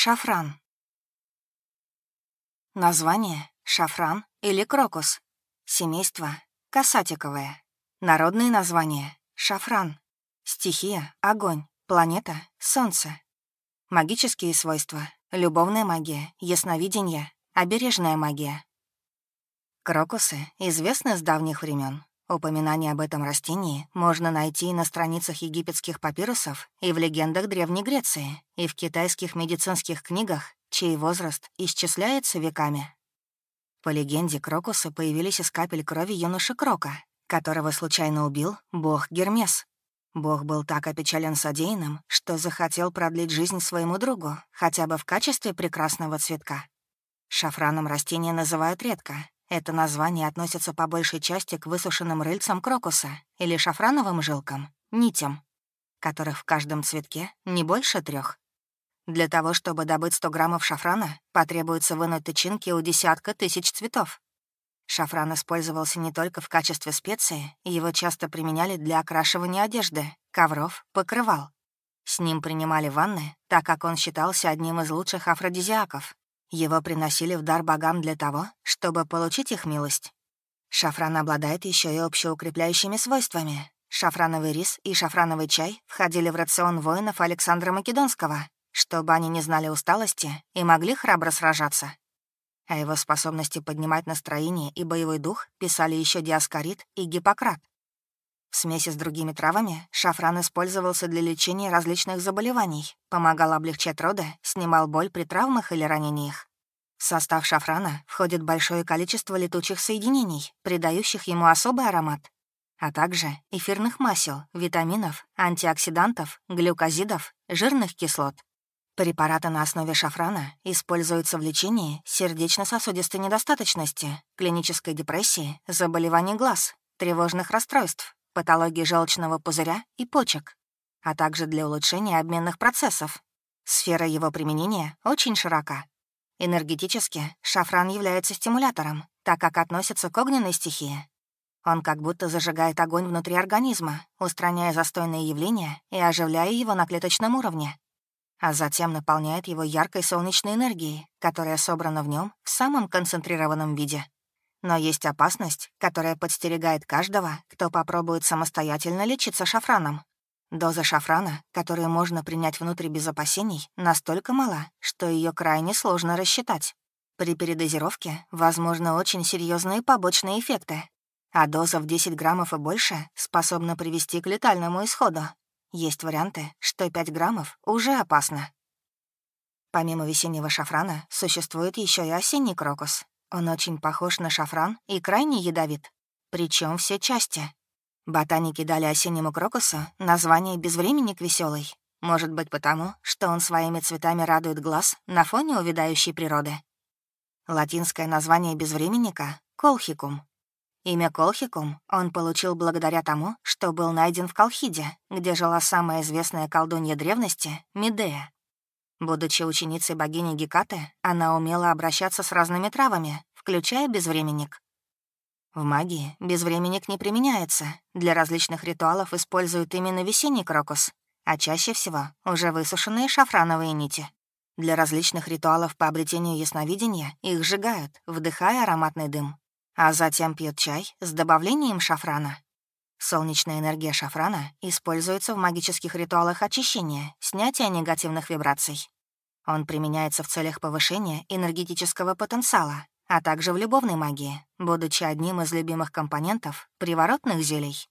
Шафран. Название — шафран или крокус. Семейство — касатиковое. Народные названия — шафран. Стихия — огонь. Планета — солнце. Магические свойства — любовная магия, ясновидение, обережная магия. Крокусы известны с давних времен. Упоминание об этом растении можно найти на страницах египетских папирусов и в легендах Древней Греции, и в китайских медицинских книгах, чей возраст исчисляется веками. По легенде, крокусы появились из капель крови юноши Крока, которого случайно убил бог Гермес. Бог был так опечален содеянным, что захотел продлить жизнь своему другу, хотя бы в качестве прекрасного цветка. Шафраном растение называют редко, это название относится по большей части к высушенным рыльцам крокуса или шафрановым жилкам, нитям, которых в каждом цветке не больше трех. Для того, чтобы добыть 100 граммов шафрана, потребуется вынуть тычинки у десятка тысяч цветов. Шафран использовался не только в качестве специи, его часто применяли для окрашивания одежды, ковров, покрывал. С ним принимали ванны, так как он считался одним из лучших афродизиаков, его приносили в дар богам для того, чтобы получить их милость. Шафран обладает еще и общеукрепляющими свойствами. Шафрановый рис и шафрановый чай входили в рацион воинов Александра Македонского, чтобы они не знали усталости и могли храбро сражаться. О его способности поднимать настроение и боевой дух писали еще Диаскорид и Гиппократ. В смеси с другими травами шафран использовался для лечения различных заболеваний, помогал облегчать роды, снимал боль при травмах или ранениях. В состав шафрана входит большое количество летучих соединений, придающих ему особый аромат, а также эфирных масел, витаминов, антиоксидантов, глюкозидов, жирных кислот. Препараты на основе шафрана используются в лечении сердечно-сосудистой недостаточности, клинической депрессии, заболеваний глаз, тревожных расстройств, патологии желчного пузыря и почек, а также для улучшения обменных процессов. Сфера его применения очень широка. Энергетически шафран является стимулятором, так как относится к огненной стихии. Он как будто зажигает огонь внутри организма, устраняя застойные явления и оживляя его на клеточном уровне. А затем наполняет его яркой солнечной энергией, которая собрана в нем в самом концентрированном виде. Но есть опасность, которая подстерегает каждого, кто попробует самостоятельно лечиться шафраном. Доза шафрана, которую можно принять внутрь без опасений, настолько мала, что ее крайне сложно рассчитать. При передозировке возможны очень серьезные побочные эффекты, а доза в 10 граммов и больше способна привести к летальному исходу. Есть варианты, что 5 граммов уже опасно. Помимо весеннего шафрана существует еще и осенний крокус, он очень похож на шафран и крайне ядовит. Причем все части. Ботаники дали осеннему крокусу название «безвременник веселый. Может быть потому, что он своими цветами радует глаз на фоне увядающей природы. Латинское название безвременника — колхикум. Имя колхикум он получил благодаря тому, что был найден в Колхиде, где жила самая известная колдунья древности — Медея. Будучи ученицей богини Гекаты, она умела обращаться с разными травами, включая безвременник. В магии безвременник не применяется. Для различных ритуалов используют именно весенний крокус, а чаще всего уже высушенные шафрановые нити. Для различных ритуалов по обретению ясновидения их сжигают, вдыхая ароматный дым, а затем пьют чай с добавлением шафрана. Солнечная энергия шафрана используется в магических ритуалах очищения, снятия негативных вибраций. Он применяется в целях повышения энергетического потенциала, а также в любовной магии, будучи одним из любимых компонентов приворотных зелий.